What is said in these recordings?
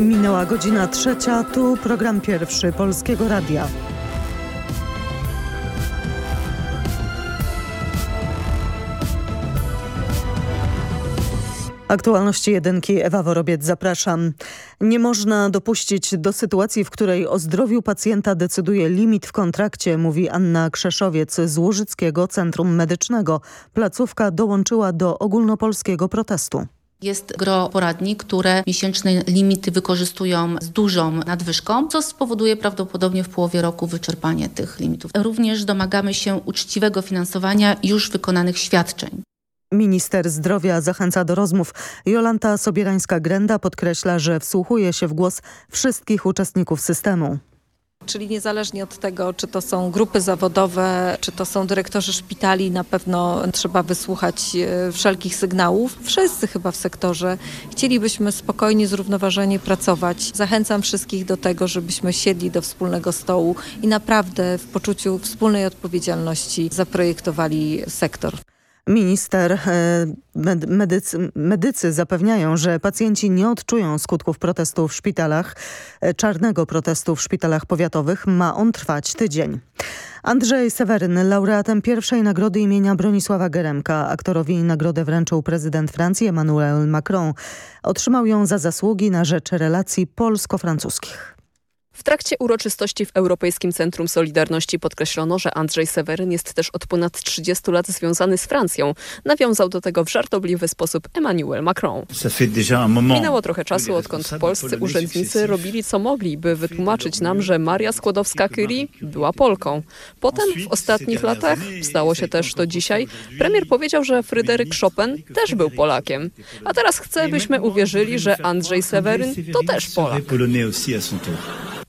Minęła godzina trzecia, tu program pierwszy Polskiego Radia. Aktualności jedynki, Ewa Worobiec, zapraszam. Nie można dopuścić do sytuacji, w której o zdrowiu pacjenta decyduje limit w kontrakcie, mówi Anna Krzeszowiec z Łużyckiego Centrum Medycznego. Placówka dołączyła do ogólnopolskiego protestu. Jest gro poradni, które miesięczne limity wykorzystują z dużą nadwyżką, co spowoduje prawdopodobnie w połowie roku wyczerpanie tych limitów. Również domagamy się uczciwego finansowania już wykonanych świadczeń. Minister zdrowia zachęca do rozmów. Jolanta Sobierańska-Grenda podkreśla, że wsłuchuje się w głos wszystkich uczestników systemu. Czyli niezależnie od tego, czy to są grupy zawodowe, czy to są dyrektorzy szpitali, na pewno trzeba wysłuchać e, wszelkich sygnałów. Wszyscy chyba w sektorze chcielibyśmy spokojnie, zrównoważenie pracować. Zachęcam wszystkich do tego, żebyśmy siedli do wspólnego stołu i naprawdę w poczuciu wspólnej odpowiedzialności zaprojektowali sektor. Minister, e, medycy, medycy zapewniają, że pacjenci nie odczują skutków protestu w szpitalach, e, czarnego protestu w szpitalach powiatowych. Ma on trwać tydzień. Andrzej Seweryn, laureatem pierwszej nagrody imienia Bronisława Geremka. Aktorowi nagrodę wręczył prezydent Francji Emmanuel Macron. Otrzymał ją za zasługi na rzecz relacji polsko-francuskich. W trakcie uroczystości w Europejskim Centrum Solidarności podkreślono, że Andrzej Seweryn jest też od ponad 30 lat związany z Francją. Nawiązał do tego w żartobliwy sposób Emmanuel Macron. Minęło trochę czasu, odkąd polscy urzędnicy robili co mogli, by wytłumaczyć nam, że Maria Skłodowska-Curie była Polką. Potem w ostatnich latach, stało się też to dzisiaj, premier powiedział, że Fryderyk Chopin też był Polakiem. A teraz chce, byśmy uwierzyli, że Andrzej Seweryn to też Polak.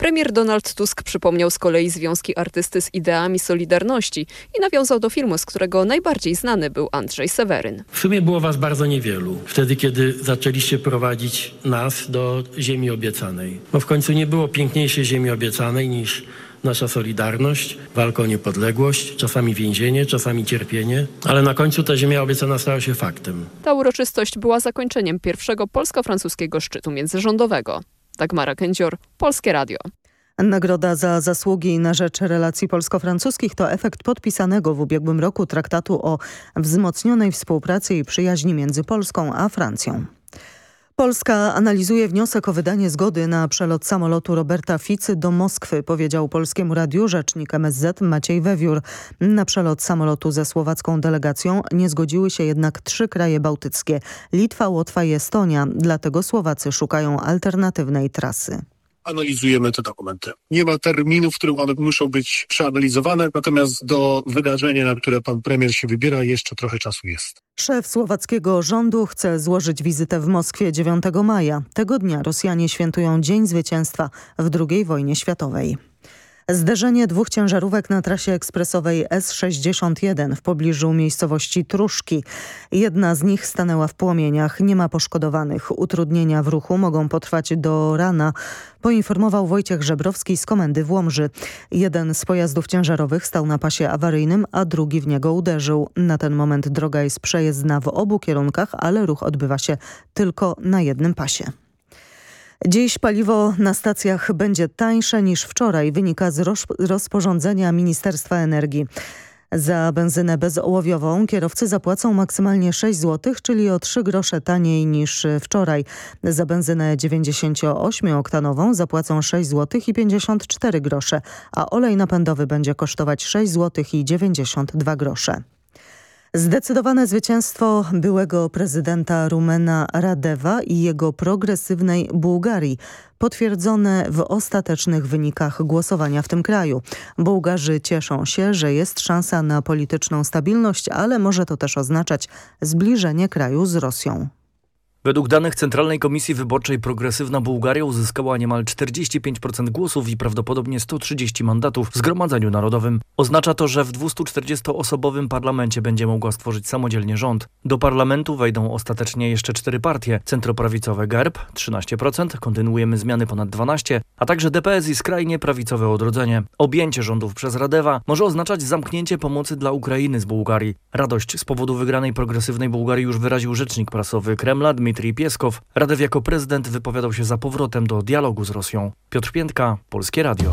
Premier Donald Tusk przypomniał z kolei związki artysty z ideami Solidarności i nawiązał do filmu, z którego najbardziej znany był Andrzej Seweryn. W sumie było was bardzo niewielu, wtedy kiedy zaczęliście prowadzić nas do ziemi obiecanej. Bo w końcu nie było piękniejszej ziemi obiecanej niż nasza solidarność, walka o niepodległość, czasami więzienie, czasami cierpienie, ale na końcu ta ziemia obiecana stała się faktem. Ta uroczystość była zakończeniem pierwszego polsko-francuskiego szczytu międzyrządowego. Dagmara Kędzior, Polskie Radio. Nagroda za zasługi na rzecz relacji polsko-francuskich to efekt podpisanego w ubiegłym roku traktatu o wzmocnionej współpracy i przyjaźni między Polską a Francją. Polska analizuje wniosek o wydanie zgody na przelot samolotu Roberta Ficy do Moskwy, powiedział Polskiemu Radiu rzecznik MSZ Maciej Wewiór. Na przelot samolotu ze słowacką delegacją nie zgodziły się jednak trzy kraje bałtyckie – Litwa, Łotwa i Estonia, dlatego Słowacy szukają alternatywnej trasy analizujemy te dokumenty. Nie ma terminów, w którym one muszą być przeanalizowane, natomiast do wydarzenia, na które pan premier się wybiera, jeszcze trochę czasu jest. Szef słowackiego rządu chce złożyć wizytę w Moskwie 9 maja. Tego dnia Rosjanie świętują Dzień Zwycięstwa w II wojnie światowej. Zderzenie dwóch ciężarówek na trasie ekspresowej S61 w pobliżu miejscowości Truszki. Jedna z nich stanęła w płomieniach. Nie ma poszkodowanych. Utrudnienia w ruchu mogą potrwać do rana, poinformował Wojciech Żebrowski z komendy w Łomży. Jeden z pojazdów ciężarowych stał na pasie awaryjnym, a drugi w niego uderzył. Na ten moment droga jest przejezdna w obu kierunkach, ale ruch odbywa się tylko na jednym pasie. Dziś paliwo na stacjach będzie tańsze niż wczoraj, wynika z rozporządzenia Ministerstwa Energii. Za benzynę bezołowiową kierowcy zapłacą maksymalnie 6 zł, czyli o 3 grosze taniej niż wczoraj. Za benzynę 98-oktanową zapłacą 6 zł i 54 grosze, a olej napędowy będzie kosztować 6 zł i 92 grosze. Zdecydowane zwycięstwo byłego prezydenta Rumena Radewa i jego progresywnej Bułgarii, potwierdzone w ostatecznych wynikach głosowania w tym kraju. Bułgarzy cieszą się, że jest szansa na polityczną stabilność, ale może to też oznaczać zbliżenie kraju z Rosją. Według danych Centralnej Komisji Wyborczej progresywna Bułgaria uzyskała niemal 45% głosów i prawdopodobnie 130 mandatów w Zgromadzeniu Narodowym. Oznacza to, że w 240-osobowym parlamencie będzie mogła stworzyć samodzielnie rząd. Do parlamentu wejdą ostatecznie jeszcze cztery partie. Centroprawicowe GERB 13%, kontynuujemy zmiany ponad 12%, a także DPS i skrajnie prawicowe odrodzenie. Objęcie rządów przez Radewa może oznaczać zamknięcie pomocy dla Ukrainy z Bułgarii. Radość z powodu wygranej progresywnej Bułgarii już wyraził rzecznik prasowy Kremla Dmitry Dmitrij Pieskow. Radew jako prezydent wypowiadał się za powrotem do dialogu z Rosją. Piotr Piętka, Polskie Radio.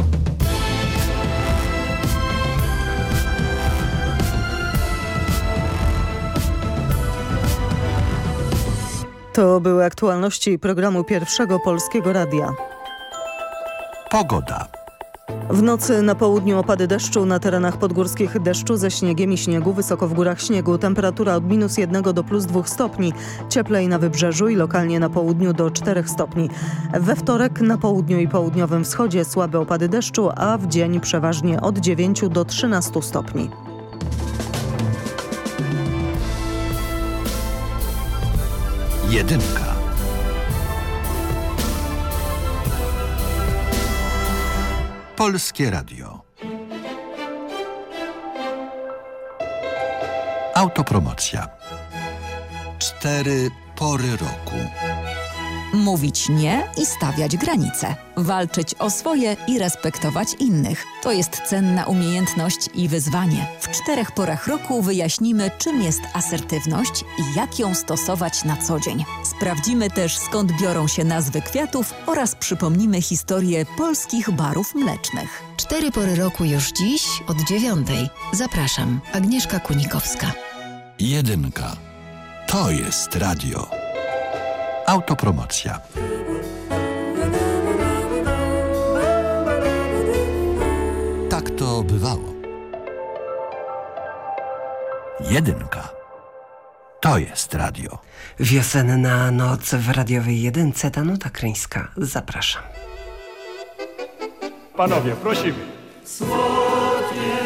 To były aktualności programu Pierwszego Polskiego Radia. Pogoda. W nocy na południu opady deszczu, na terenach podgórskich deszczu ze śniegiem i śniegu, wysoko w górach śniegu. Temperatura od minus 1 do plus 2 stopni. Cieplej na wybrzeżu i lokalnie na południu do 4 stopni. We wtorek na południu i południowym wschodzie słabe opady deszczu, a w dzień przeważnie od 9 do 13 stopni. Jedynka. Polskie Radio. Autopromocja. Cztery pory roku. Mówić nie i stawiać granice. Walczyć o swoje i respektować innych. To jest cenna umiejętność i wyzwanie. W czterech porach roku wyjaśnimy, czym jest asertywność i jak ją stosować na co dzień. Sprawdzimy też, skąd biorą się nazwy kwiatów oraz przypomnimy historię polskich barów mlecznych. Cztery pory roku już dziś od dziewiątej. Zapraszam, Agnieszka Kunikowska. Jedynka. To jest radio. Autopromocja. Tak to bywało. Jedynka. To jest radio. Wiosenna noc w radiowej jedynce Danuta Kryńska. Zapraszam. Panowie, prosimy. Czar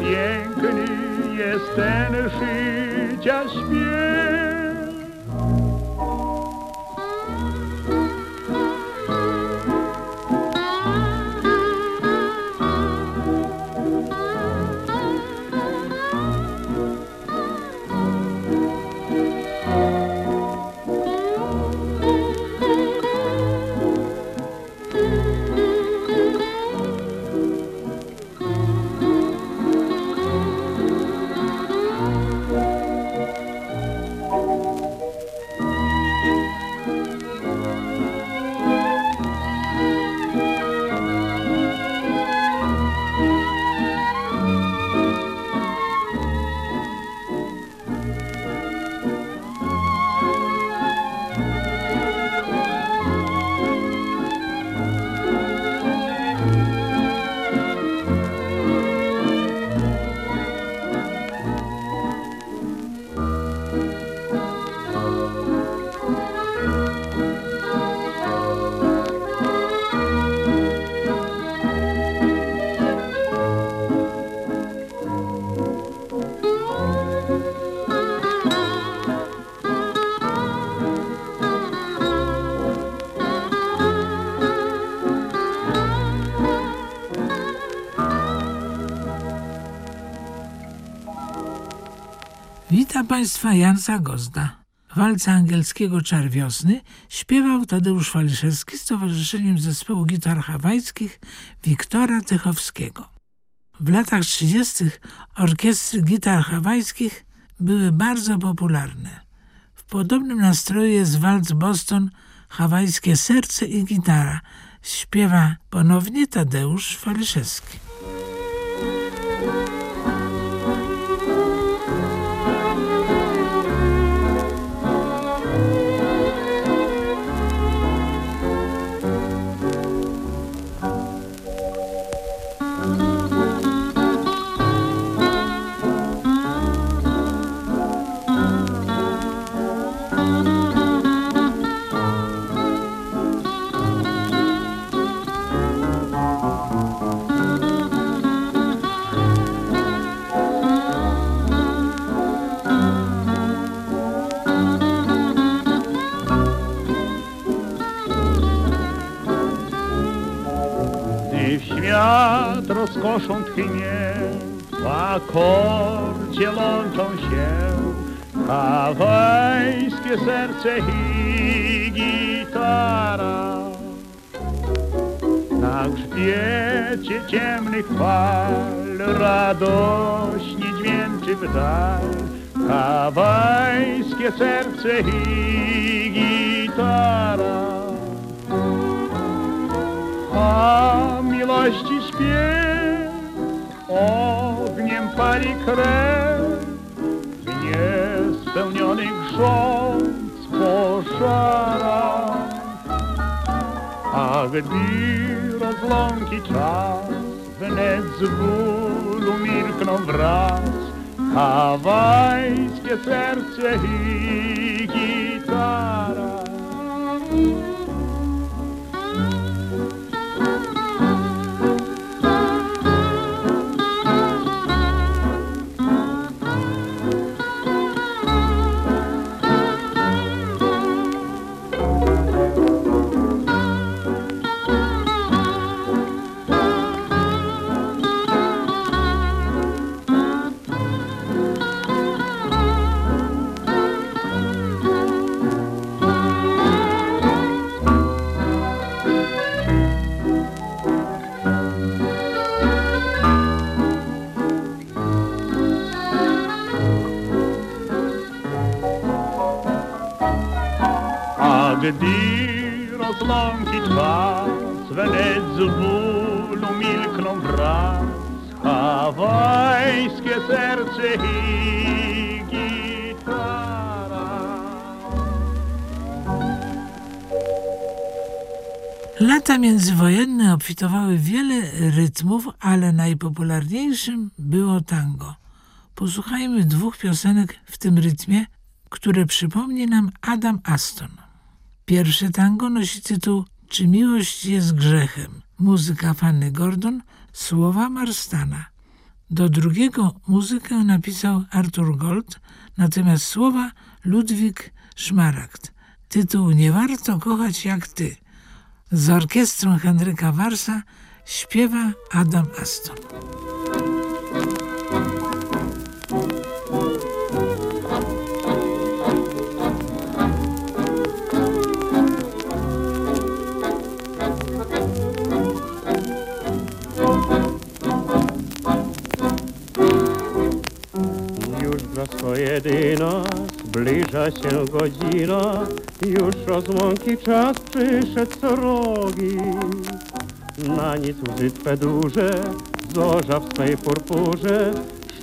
Yeah. Państwa Jan Zagozda. Walca angielskiego Czar Wiosny śpiewał Tadeusz Waliszewski z Towarzyszeniem Zespołu Gitar Hawajskich Wiktora Tychowskiego. W latach 30. orkiestry gitar hawajskich były bardzo popularne. W podobnym nastroju jest walc Boston Hawajskie serce i gitara. Śpiewa ponownie Tadeusz Waliszewski. Rozkoszą tchnie, w akordzie łączą się hawajskie serce i gitara. Na grzbiecie ciemnych fal radośnie dźwięczy w dal hawajskie serce i gitara. A miłości śpiew ogniem pali krew w niespełniony grząc pożara. A gdy rozłąki czas wnet z bólu milkną wraz hawajskie serce i A gdy rozłąki czas wnet z bólu milkną wraz hawajskie serce i gitara. Lata międzywojenne obfitowały wiele rytmów, ale najpopularniejszym było tango. Posłuchajmy dwóch piosenek w tym rytmie, które przypomni nam Adam Aston. Pierwsze tango nosi tytuł Czy miłość jest grzechem? Muzyka Fanny Gordon, słowa Marstana. Do drugiego muzykę napisał Arthur Gold, natomiast słowa Ludwik Szmaragd. Tytuł Nie warto kochać jak ty. Z orkiestrą Henryka Warsa śpiewa Adam Aston. Blisko jedyna, zbliża się godzina, już rozłąki czas przyszedł srogi. Na nic łzy twe duże, zorza w swej purpurze,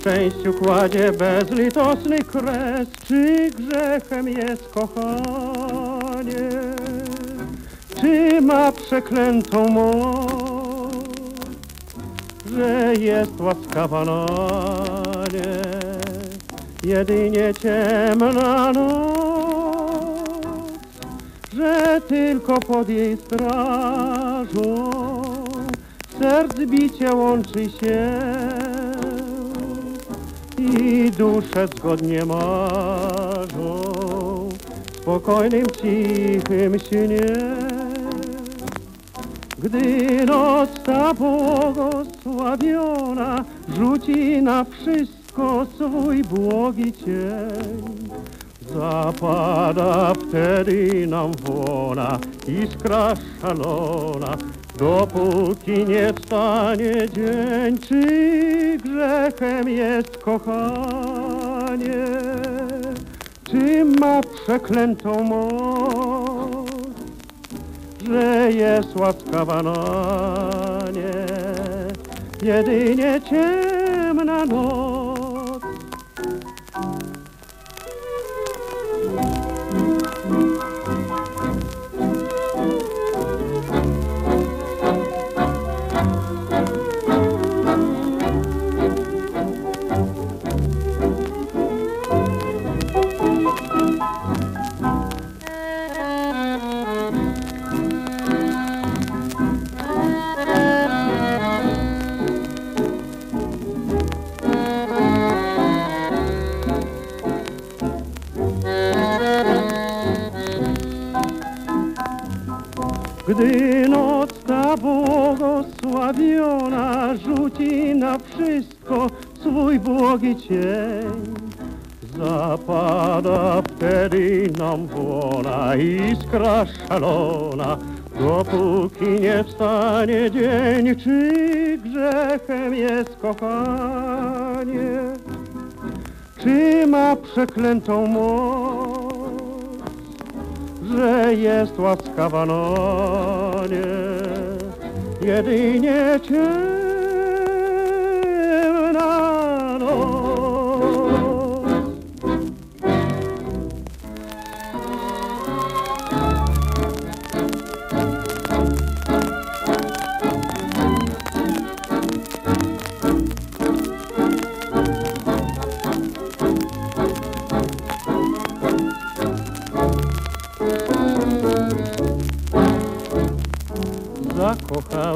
szczęściu kładzie bezlitosny kres. Czy grzechem jest kochanie, czy ma przeklętą moc, że jest łaskawa na nie, jedynie ciemna noc, że tylko pod jej strażą serc bicie łączy się i dusze zgodnie marzą spokojnym, cichym śnie. Gdy noc ta błogosławiona rzuci na wszystko wszystko swój błogi cień. Zapada wtedy nam wona iskra szalona, dopóki nie wstanie dzień, czy grzechem jest kochanie, czy ma przeklętą moc, że jest łaskawa na nie, jedynie ciemna noc. Gdy noc ta błogosławiona rzuci na wszystko swój błogi cień, zapada wtedy nam wona iskra szalona, dopóki nie wstanie dzień, czy grzechem jest kochanie, czy ma przeklętą moc że jest łaskawa na nie, jedynie ciemna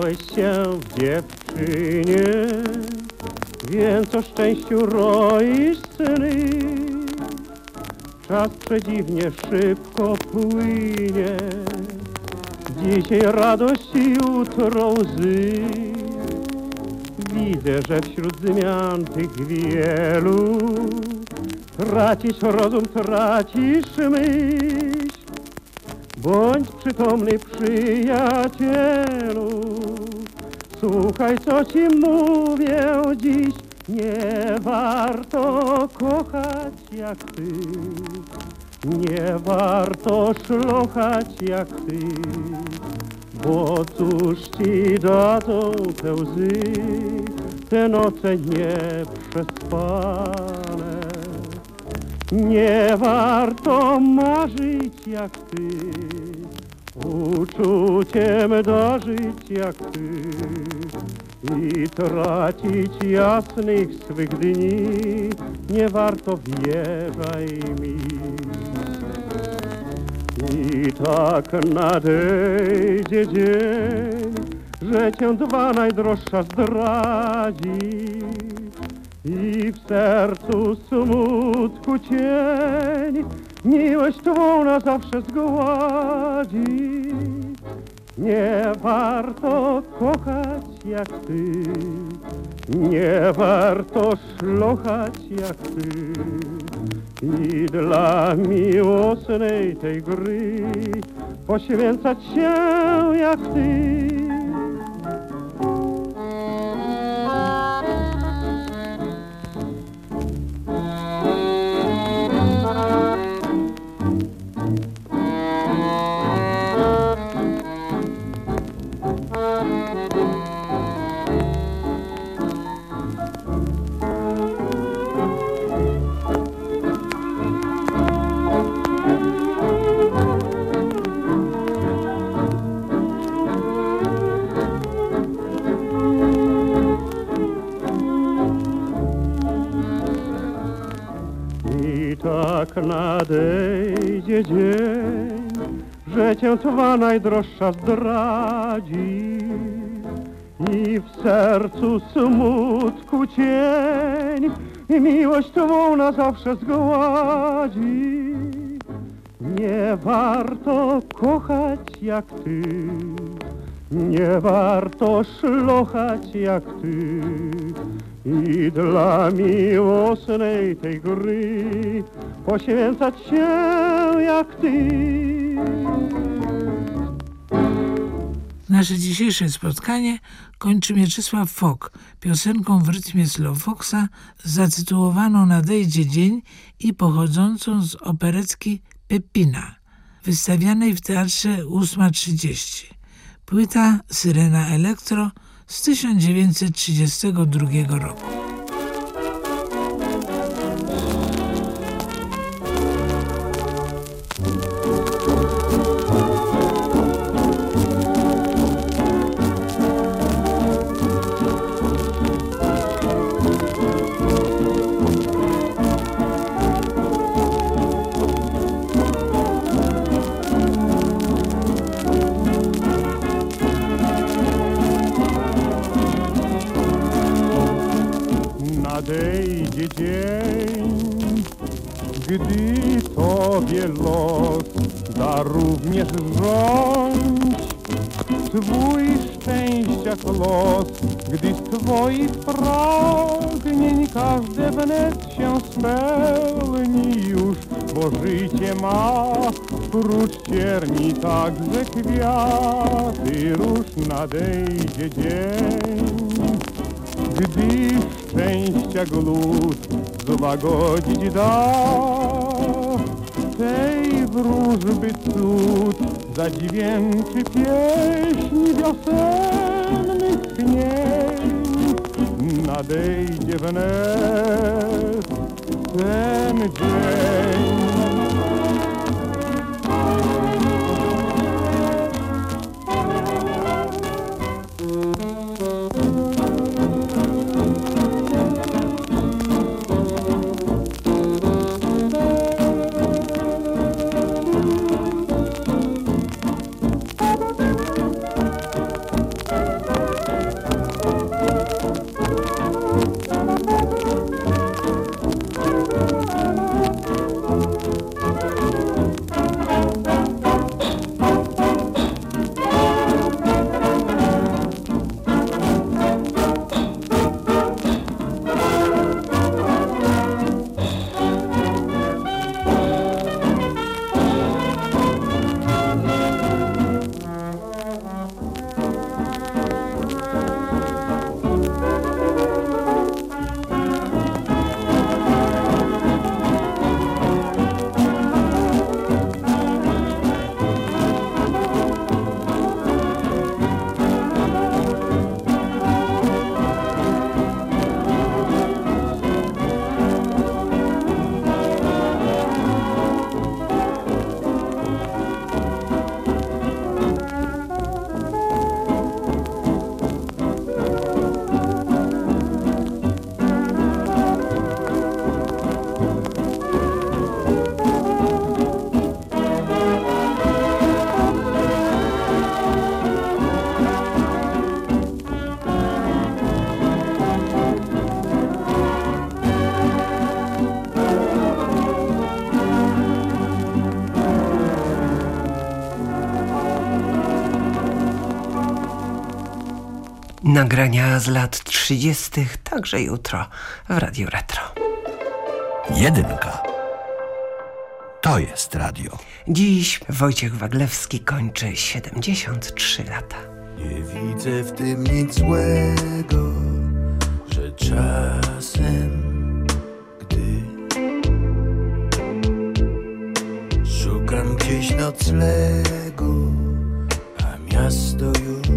Zakochałeś się w dziewczynie, więc o szczęściu roisz syny. Czas przedziwnie szybko płynie, dzisiaj radość, jutro łzy. Widzę, że wśród zmian tych wielu tracisz rozum, tracisz myśl. Bądź przytomny przyjacielu, słuchaj co ci mówię dziś. Nie warto kochać jak ty, nie warto szlochać jak ty, bo cóż ci dadzą te łzy, te noce nieprzespane. Nie warto marzyć jak ty, uczuciem dożyć jak ty i tracić jasnych swych dni. Nie warto, wierzaj mi. I tak nadejdzie dzień, że cię dwa najdroższa zdradzi i w sercu smutku cień miłość twą na zawsze zgładzi. Nie warto kochać jak ty, nie warto szlochać jak ty. I dla miłosnej tej gry poświęcać się jak ty. Nadejdzie dzień, że cię twa najdroższa zdradzi i w sercu smutku cień i miłość twą na zawsze zgładzi. Nie warto kochać jak ty, nie warto szlochać jak ty. I dla miłosnej tej gry poświęcać się jak ty. Nasze dzisiejsze spotkanie kończy Mieczysław Fok piosenką w rytmie Slowfoxa zatytułowaną Nadejdzie dzień i pochodzącą z operecki Pepina, wystawianej w Teatrze 8.30. Płyta Syrena Elektro z 1932 roku. Twoich pragnień każde wnet się spełni już, bo życie ma prócz cierni także kwiaty, róż nadejdzie dzień gdy szczęścia głód złagodzić da. Tej wróżby cud zadźwięczy pieśń wiosennych chmień. Nadejdzie wnet ten dzień. Nagrania z lat 30. także jutro w Radio Retro. Jedynka. To jest radio. Dziś Wojciech Waglewski kończy 73 lata. Nie widzę w tym nic złego, że czasem, gdy szukam gdzieś noclegu, a miasto już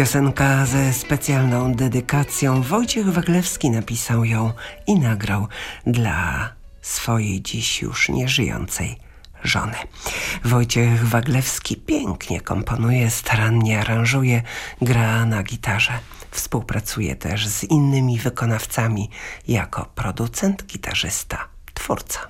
Piosenka ze specjalną dedykacją. Wojciech Waglewski napisał ją i nagrał dla swojej dziś już nieżyjącej żony. Wojciech Waglewski pięknie komponuje, starannie aranżuje, gra na gitarze. Współpracuje też z innymi wykonawcami jako producent, gitarzysta, twórca.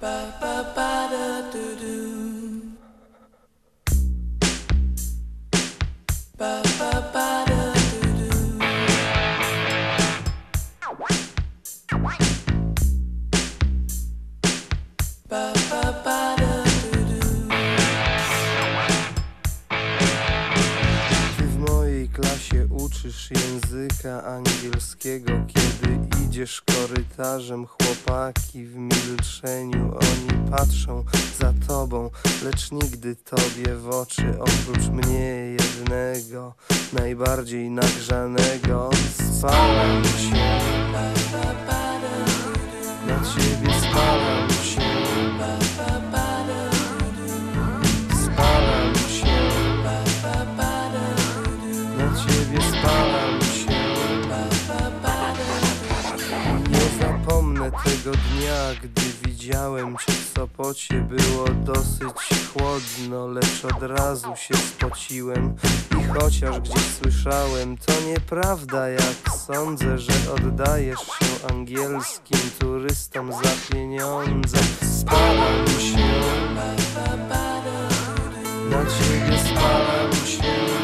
Uczysz języka angielskiego Kiedy idziesz korytarzem. Chłopaki w milczeniu Oni patrzą za tobą, lecz nigdy tobie w oczy Oprócz mnie jednego, najbardziej nagrzanego. Spalam się. Na ciebie spalam się spalam się. Nie zapomnę tego dnia, gdy widziałem cię w Sopocie Było dosyć chłodno, lecz od razu się spociłem. I chociaż gdzieś słyszałem, to nieprawda jak sądzę Że oddajesz się angielskim turystom za pieniądze. Spalam się. Na ciebie spalam się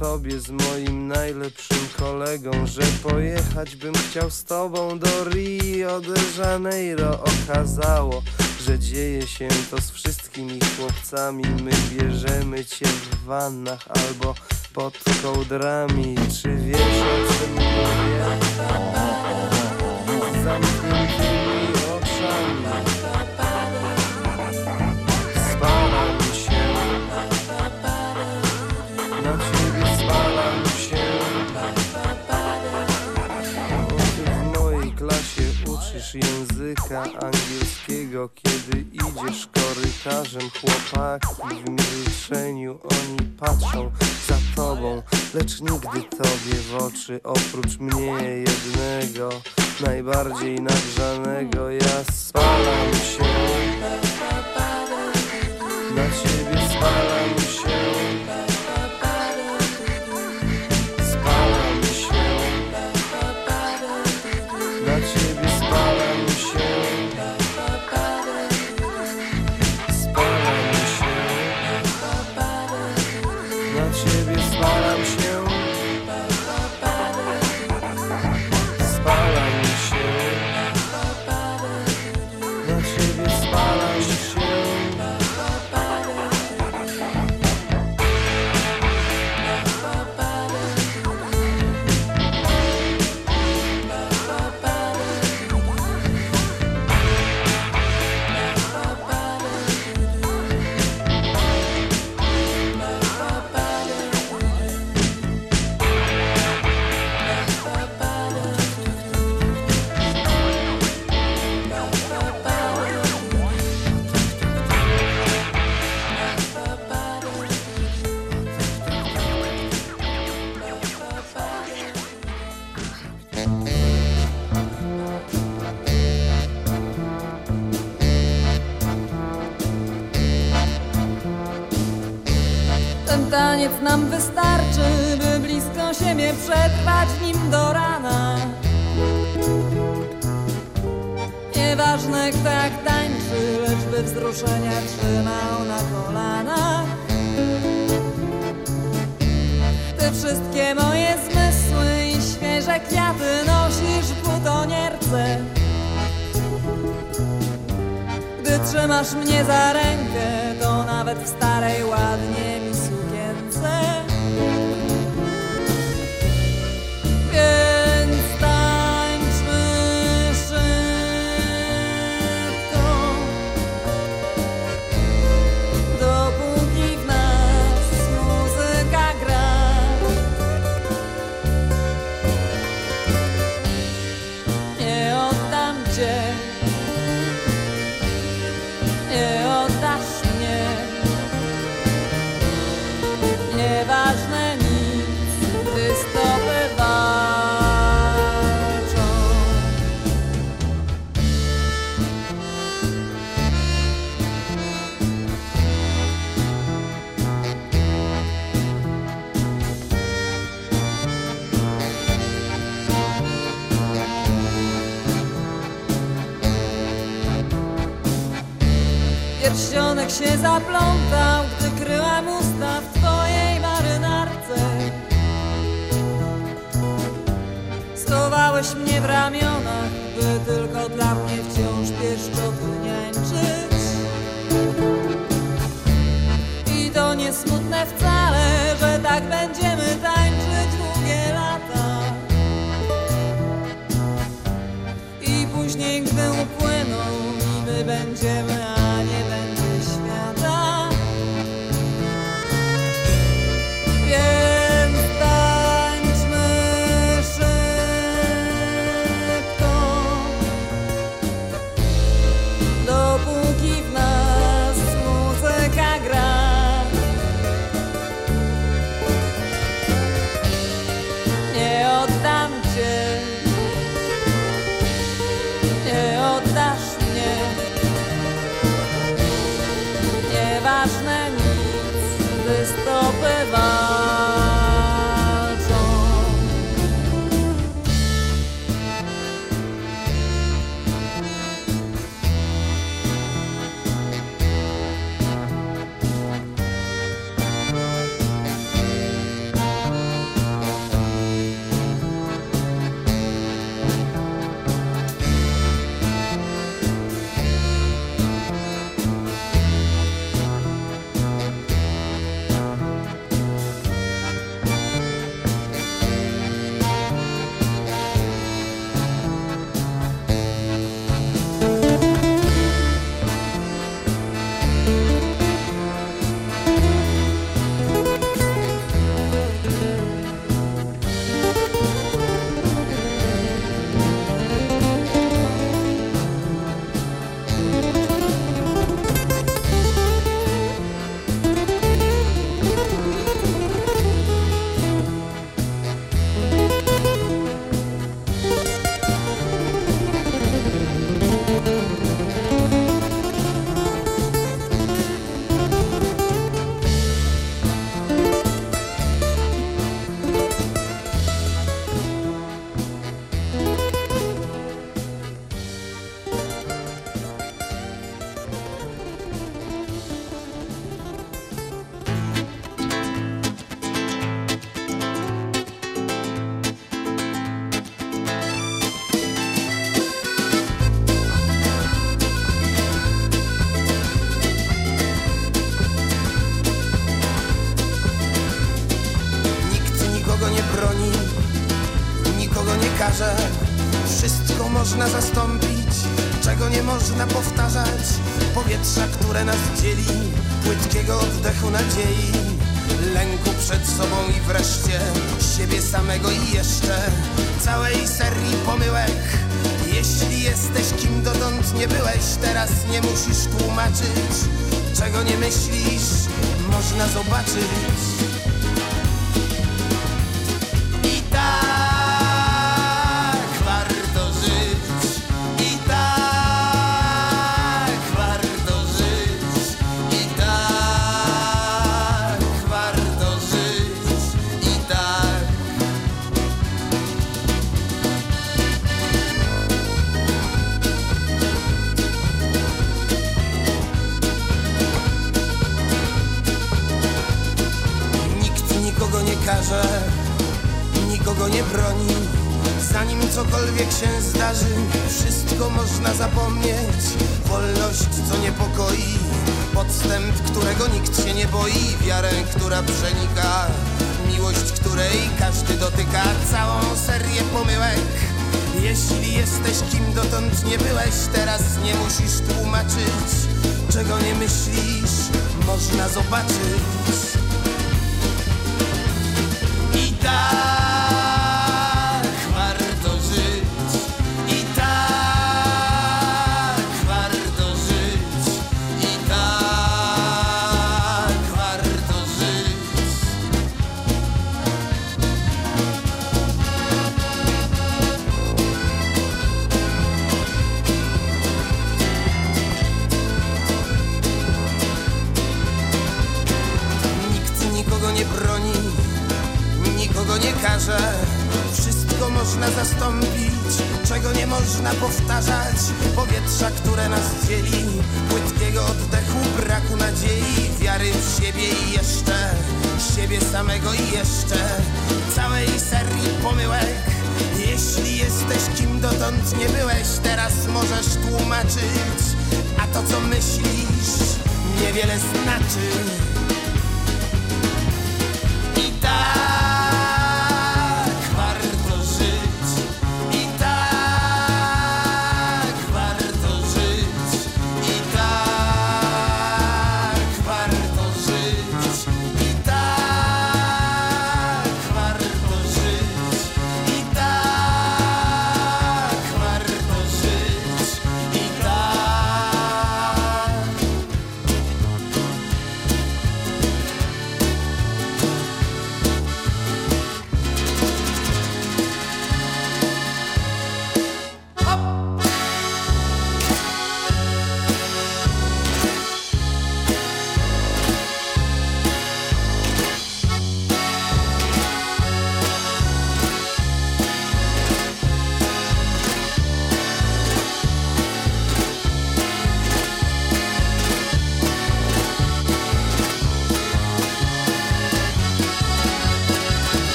tobie z moim najlepszym kolegą Że pojechać bym chciał z tobą do Rio de Janeiro. Okazało, że dzieje się to z wszystkimi chłopcami. My bierzemy cię w wannach albo pod kołdrami. Czy wiesz o czym mówię? Z języka angielskiego Kiedy idziesz korytarzem chłopaki w milczeniu Oni patrzą za tobą, lecz nigdy tobie w oczy Oprócz mnie jednego, najbardziej nagrzanego. Ja spalam się. Na ciebie taniec nam wystarczy, by blisko siebie przetrwać nim do rana. Nieważne kto jak tańczy, lecz by wzruszenia trzymał na kolanach. Ty wszystkie moje zmysły i świeże kwiaty nosisz w butonierce. Gdy trzymasz mnie za rękę, to nawet w starej ładnie mi się zaplątał, gdy kryłam usta w twojej marynarce. Schowałeś mnie w ramionach, by tylko dla mnie wciąż pieszczoty niańczyć. I to nie smutne wcale, Nikt się nie boi, wiarę, która przenika. Miłość, której każdy dotyka. Całą serię pomyłek. Jeśli jesteś kim dotąd nie byłeś. Teraz nie musisz tłumaczyć Czego nie myślisz, można zobaczyć.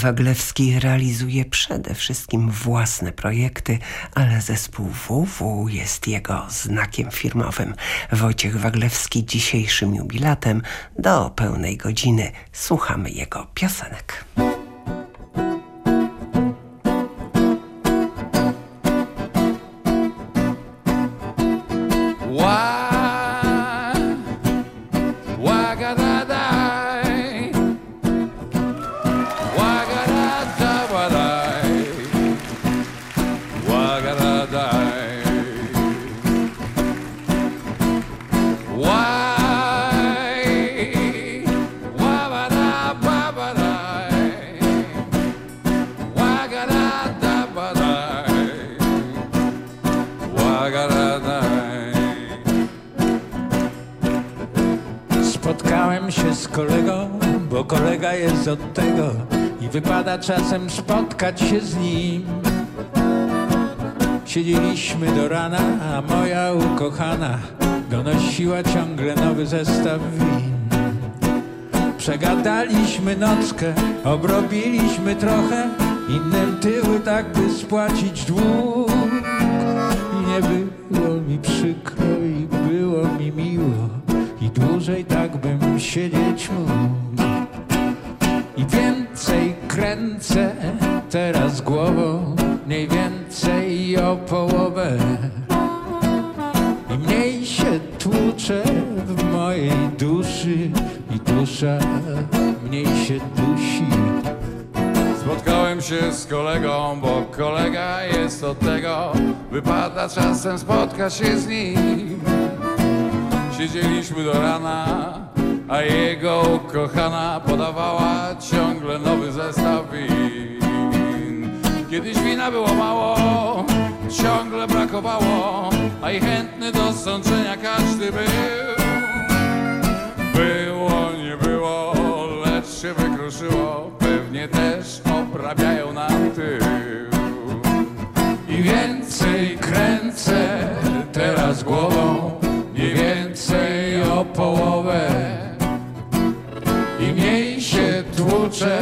Waglewski realizuje przede wszystkim własne projekty, ale zespół WW jest jego znakiem firmowym. Wojciech Waglewski dzisiejszym jubilatem do pełnej godziny słuchamy jego piosenek. Kolega jest od tego i wypada czasem spotkać się z nim. Siedzieliśmy do rana, a moja ukochana donosiła ciągle nowy zestaw win. Przegadaliśmy nockę, obrobiliśmy trochę, innym tyły tak by spłacić dług. Nie było mi przykro i było mi miło i dłużej tak bym siedzieć mógł. Mniej się dusi. Spotkałem się z kolegą, bo kolega jest od tego, wypada czasem spotkać się z nim. Siedzieliśmy do rana, a jego ukochana podawała ciągle nowy zestaw win. Kiedyś wina było mało, ciągle brakowało, a i chętny do sączenia każdy był. Lecz się wykruszyło, pewnie też obrabiają nam tył. I więcej kręcę teraz głową, mniej więcej o połowę. I mniej się tłuczę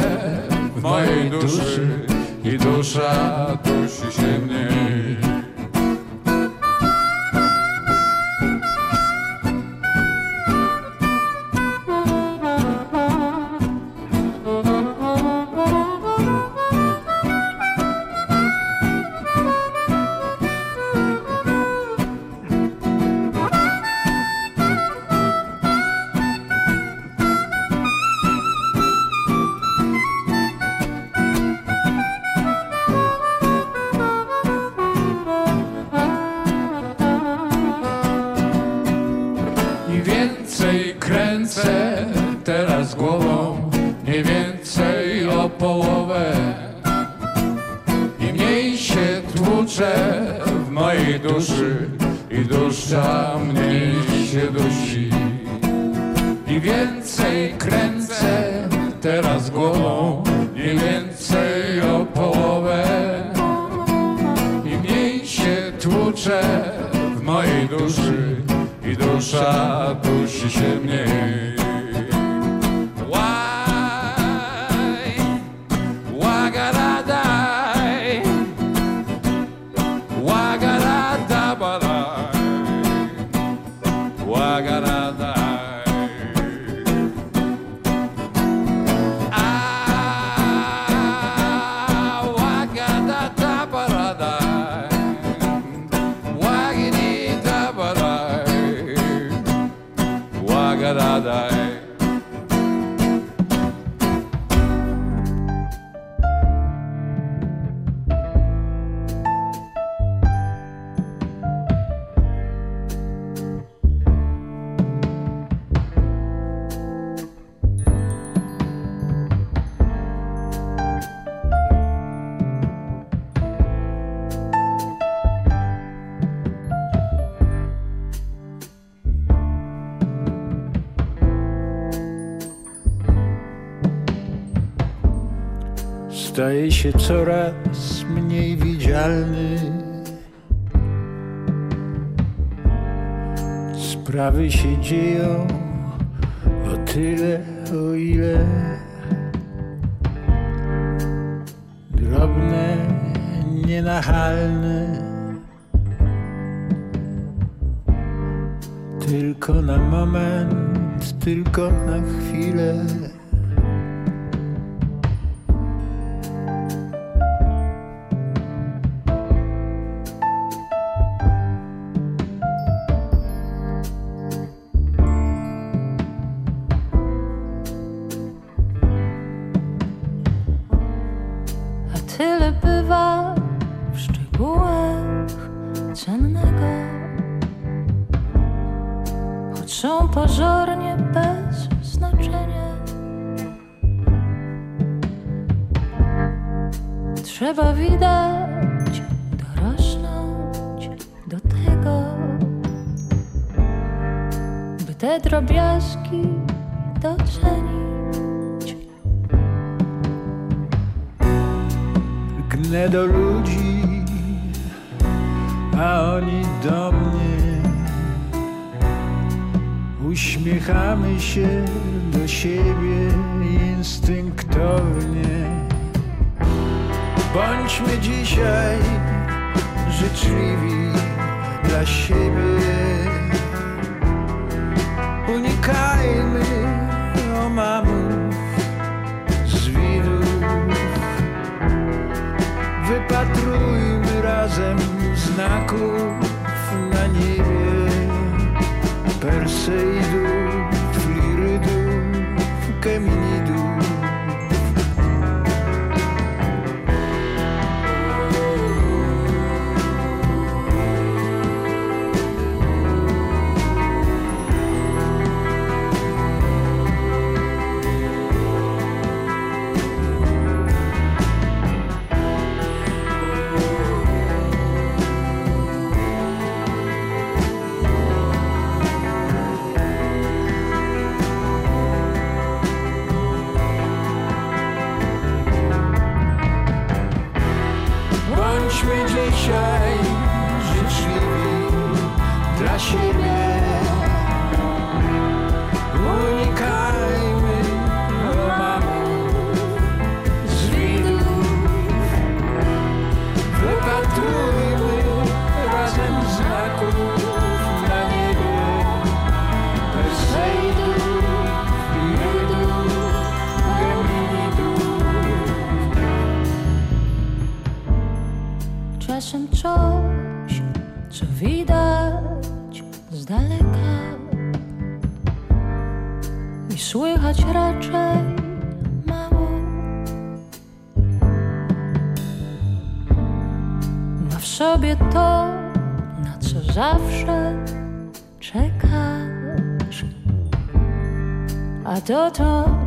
w mojej duszy i dusza dusi się mniej. staje się coraz mniej widzialny. Sprawy się dzieją o tyle, o ile drobne, nienachalne. Tylko na moment, tylko na chwilę. szczęśliwi dla siebie. Unikajmy omamów, zwirów, wypatrujmy razem znaków na niebie Persei. to, na co zawsze czekasz. A to to.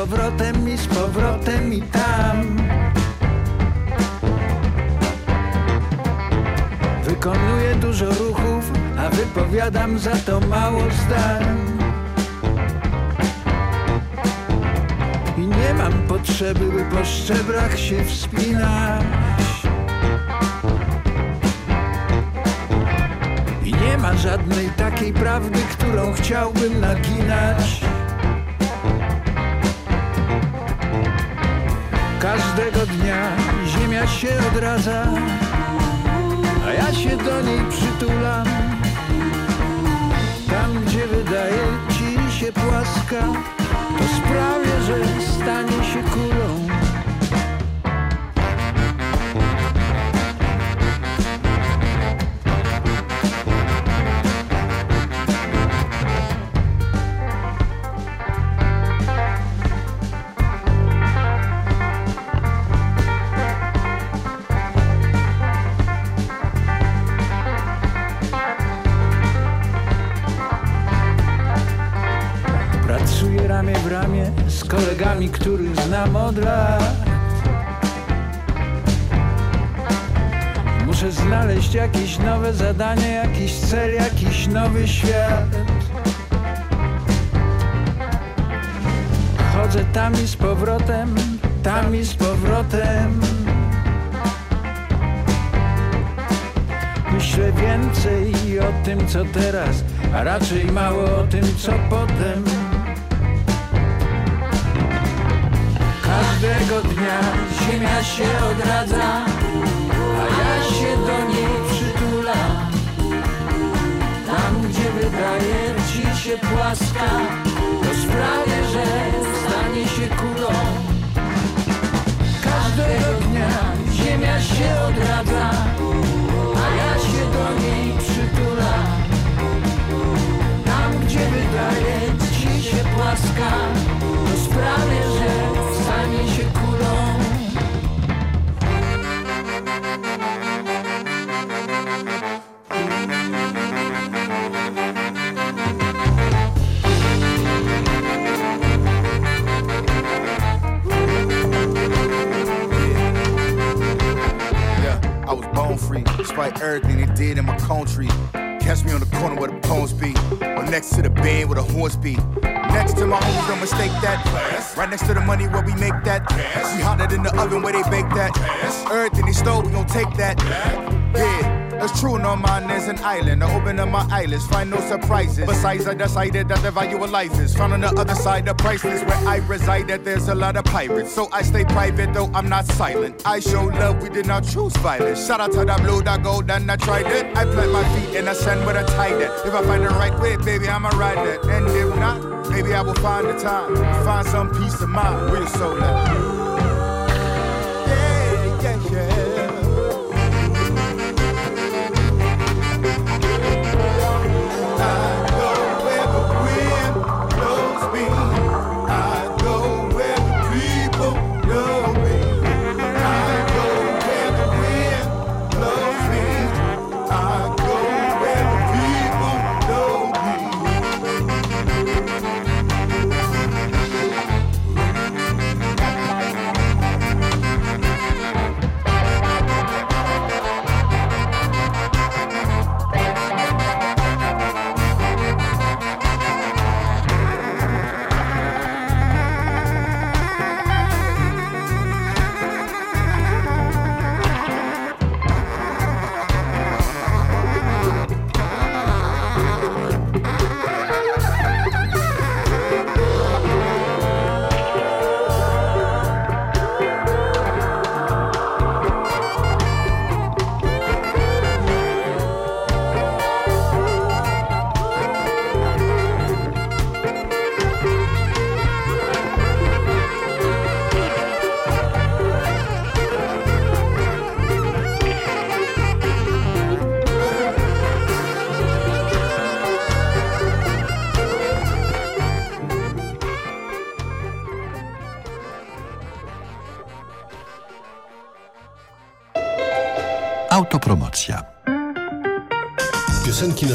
Powrotem i z powrotem i tam. Wykonuję dużo ruchów, a wypowiadam za to mało zdań. I nie mam potrzeby, by po szczebrach się wspinać. I nie ma żadnej takiej prawdy, którą chciałbym naginać Każdego dnia ziemia się odradza, a ja się do niej przytulam. Tam, gdzie wydaje ci się płaska, to sprawię, że stanie się kulą. Nowe zadanie, jakiś cel, jakiś nowy świat. Chodzę tam i z powrotem, tam i z powrotem. Myślę więcej o tym, co teraz, a raczej mało o tym, co potem. Każdego dnia ziemia się odradza, się płaska, to sprawię, że stanie się kulą. Każdego dnia ziemia się odradza, a ja się do niej przytulam. Tam, gdzie wydaje ci się płaska, to sprawię, że free, despite everything they did in my country. Catch me on the corner where the poems be, or next to the band where the horns be. Next to my homies, don't mistake that. Right next to the money where we make that. We hotter than the oven where they bake that. Everything they stole, we gon' take that. Yeah. It's true, no man is an island. I open up my eyelids, find no surprises. Besides, I decided that the value of life is found on the other side of priceless. Where I reside, that there's a lot of pirates. So I stay private, though I'm not silent. I show love, we did not choose violence. Shout out to that blue, that gold, and I tried it. I plant my feet in the sand with a tide it. If I find the right way, baby, I'ma ride it. And if not, maybe I will find the time. Find some peace of mind. We're so lucky.